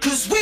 Cause we